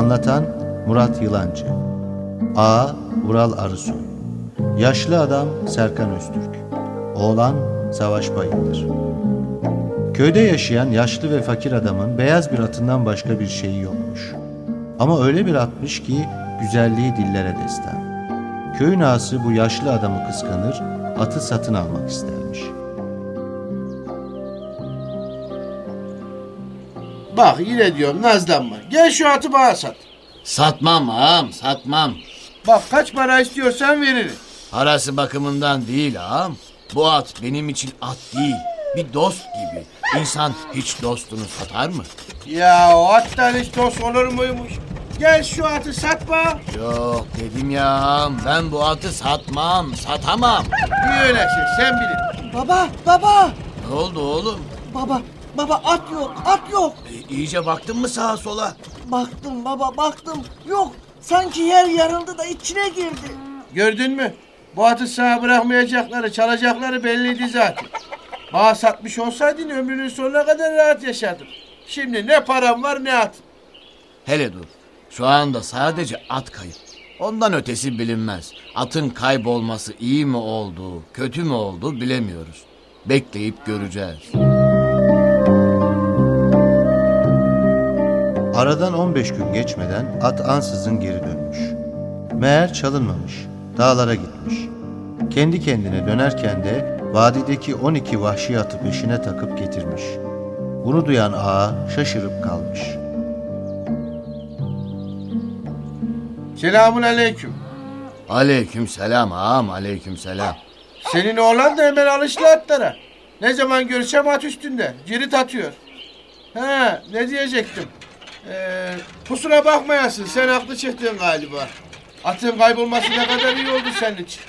Anlatan Murat Yılancı A. Vural Arısoy Yaşlı adam Serkan Öztürk Oğlan Savaş Bayındır Köyde yaşayan yaşlı ve fakir adamın beyaz bir atından başka bir şeyi yokmuş. Ama öyle bir atmış ki güzelliği dillere destan. Köyün ağası bu yaşlı adamı kıskanır, atı satın almak istermiş. Bak yine diyorum nazlanma. Gel şu atı bana sat. Satmam ağam satmam. Bak kaç para istiyorsan veririm. Parası bakımından değil ağam. Bu at benim için at değil. Bir dost gibi. İnsan hiç dostunu satar mı? Ya o attan hiç dost olur muymuş? Gel şu atı sat bana. Yok dedim ya ağam. Ben bu atı satmam. Satamam. Bir öyle şey sen bilin. Baba, baba, Ne oldu oğlum? baba, baba at yok, at yok. E, iyice baktın mı sağa sola? Baktım baba, baktım. Yok, sanki yer yarıldı da içine girdi. Gördün mü? Bu atı sana bırakmayacakları, çalacakları belliydi zaten. Bana satmış olsaydın ömrünün sonuna kadar rahat yaşardın. Şimdi ne param var ne at. Hele dur. Şu anda sadece at kayıp. Ondan ötesi bilinmez. Atın kaybolması iyi mi oldu, kötü mü oldu bilemiyoruz. Bekleyip göreceğiz. Aradan 15 gün geçmeden at ansızın geri dönmüş. Meğer çalınmamış, dağlara gitmiş. Kendi kendine dönerken de vadideki 12 vahşi atı peşine takıp getirmiş. Bunu duyan ağa şaşırıp kalmış. Selamun aleyküm. Aleyküm selam ağam aleyküm selam. Senin oğlan da hemen alıştı atlara. Ne zaman görsem at üstünde. Cirit atıyor. Ha ne diyecektim. Ee, kusura bakmayasın sen haklı çıktın galiba. Atın kaybolması ne kadar iyi oldu senin için.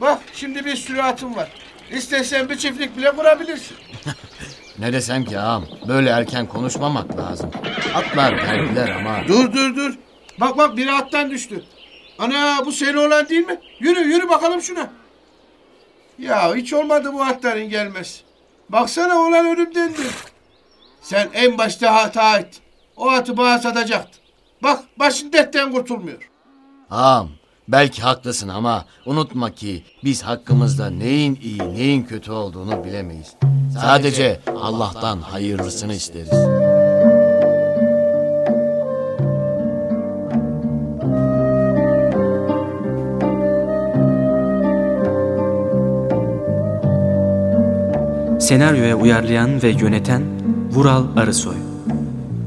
Bak şimdi bir sürü atın var. İstesen bir çiftlik bile kurabilirsin. Ne desem ki ağam böyle erken konuşmamak lazım. Atlar geldiler ama. Dur dur dur. Bak bak biri attan düştü. Ana bu senin olan değil mi? Yürü yürü bakalım şuna. Ya hiç olmadı bu atların gelmesi. Baksana olan ölüm döndü. Sen en başta hata ettin. O atı bana satacaktın. Bak başın dertten kurtulmuyor. Ağam belki haklısın ama unutma ki biz hakkımızda neyin iyi neyin kötü olduğunu bilemeyiz. Sadece Allah'tan hayırlısını isteriz. Senaryoya uyarlayan ve yöneten Vural Arısoy.